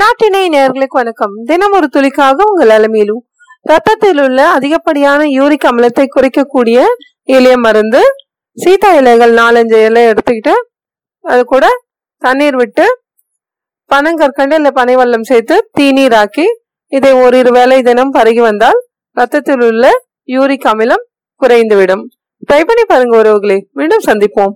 நாட்டினை நேர்களுக்கு வணக்கம். தினம் ஒரு துளிக்காக உங்கள் அலமையிலும் ரத்தத்தில் உள்ள அதிகப்படியான யூரிக் அமிலத்தை குறைக்கக்கூடிய எளிய மருந்து சீதா இலைகள் நாலஞ்சு இலை எடுத்துக்கிட்டு அது கூட தண்ணீர் விட்டு பனங்கற்கண்டு இல்லை பனைவல்லம் சேர்த்து தீநீராக்கி இதை ஓரிரு வேளை தினம் பருகி வந்தால் ரத்தத்தில் உள்ள யூரிக் அமிலம் குறைந்துவிடும். ட்ரை பண்ணி பாருங்க உறவுகளே. மீண்டும் சந்திப்போம்.